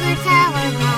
the tower.